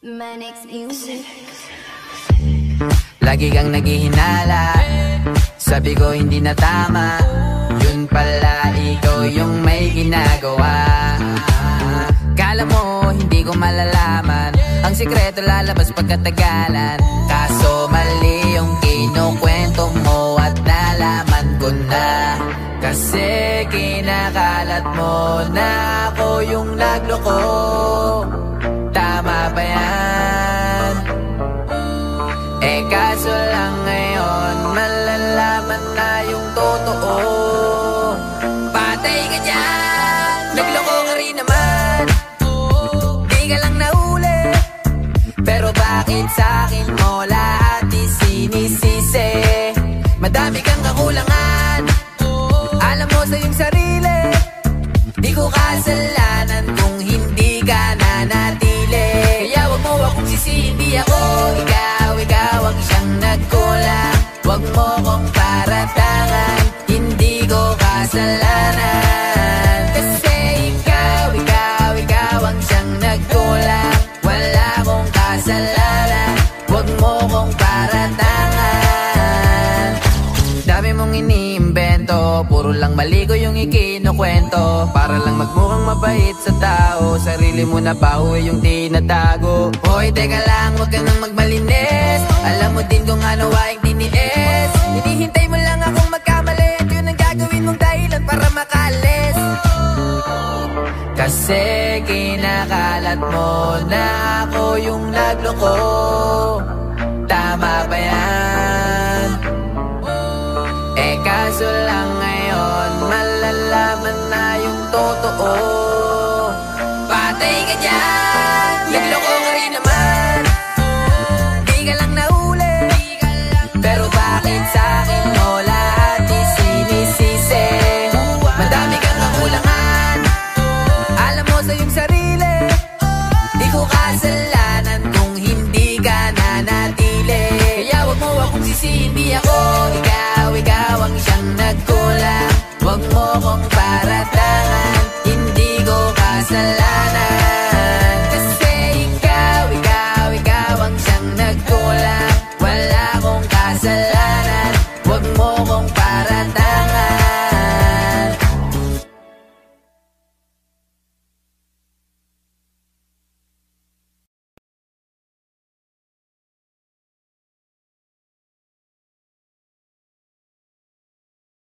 Manix Music. Lagi kang naghihinala. Sabi ko hindi na tama. Yun pala ikaw yung may ginagawa. Kala mo hindi ko malalaman. Ang sikreto lalabas pagkatagalan. Kaso mali yung kinukwento mo At nalaman ko na. Kasi kinakalat mo na ako yung nagloko kaso lang ngayon Malalaman na yung totoo. Patay ka dyan Nagloko ka rin naman. Di ka lang nahuli Pero bakit sa akin mo lahat isinisisi? Madami kang kakulangan. Alam mo sa iyong sarili Di ko kasalanan nagkulang Wag mo kong paratangan Hindi ko kasalanan. Kasi ikaw, ikaw, ikaw ang siyang nagkulang Wala akong kasalanan Wag mo kong paratangan Dami mong iniimbento Puro lang mali ko yung ikinukwento. Para lang magmukhang mabait sa tao Sarili mo na baho eh yung tinatago. Hoy, teka lang, huwag ka nang magmalinis. Alam mo din kung ano aking Inakalat mo na ako yung nagloko. Tama ba yan? Eh kaso lang ngayon Malalaman na yung totoo. Patay ka dyan Nagloko ka rin naman. Di ka lang nahuli Pero bakit sa akin mo lahat isinisisi? Madami kang kakulangan alive